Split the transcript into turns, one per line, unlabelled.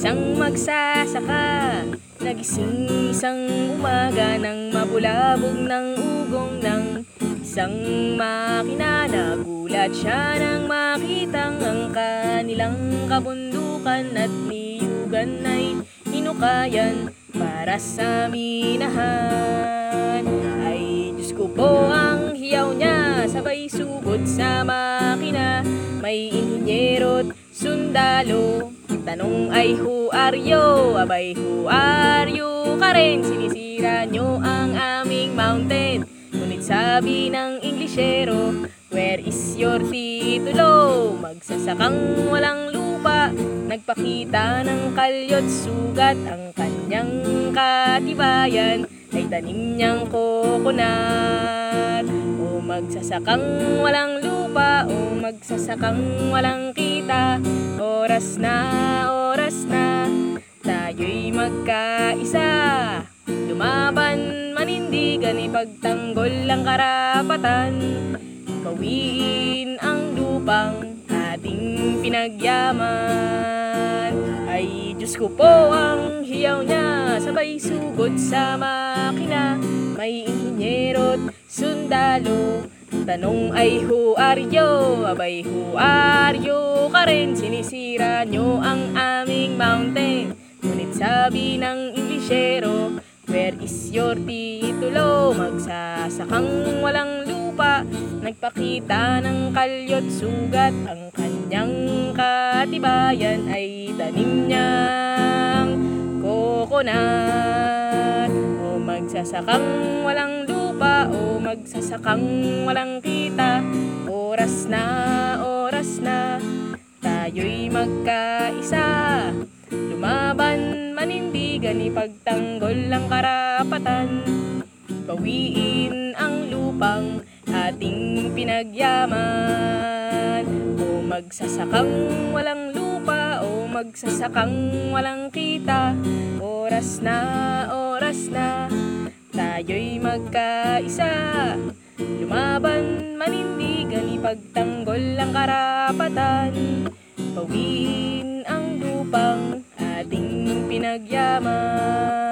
Isang magsasaka Nagising isang umaga Nang mabulabog ng ugong ng isang makina. Nagulat siya nang makitang ang kanilang kabundukan At niyugan ay hinukayan para sa minahan. Ay Diyos ko po ang hiyaw niya Sabay sugod sa makina. May inhinyero't sundalo Tanong ay who are you? Abay who are you ka rin? Sinisira nyo ang aming mountain Ngunit sabi ng Inglesero Where is your titulo? Magsasakang walang lupa Nagpakita ng kalyot sugat Ang kanyang katibayan Ay tanim niyang kokonat O magsasakang walang lupa O magsasakang walang kita. Oras na, oras na Tayo'y magkaisa. Lumaban, manindigan Ipagtanggol ang karapatan. Bawiin ang lupang ating pinagyaman. Ay Diyos ko po ang hiyaw niya Sabay sugod sa makina. May inhinyero't sundalo Tanong ay who are you? Abay who are you ka rin? Sinisira nyo ang aming mountain Ngunit sabi ng Inglesero Where is your titulo? Magsasakang walang lupa Nagpakita ng kalyot sugat Ang kanyang katibayan ay tanim niyang kokonat O magsasakang walang O magsasakang walang kita. Oras na, oras na. Tayo'y magkaisa. Lumaban, manindigan, ipagtanggol ang karapatan. Bawiin ang lupang ating pinagyaman. O magsasakang walang lupa O magsasakang walang kita. Oras na, oras na Tayo'y magkaisa. Lumaban, manindigan, ipagtanggol ang karapatan. Bawiin ang lupang ating pinagyaman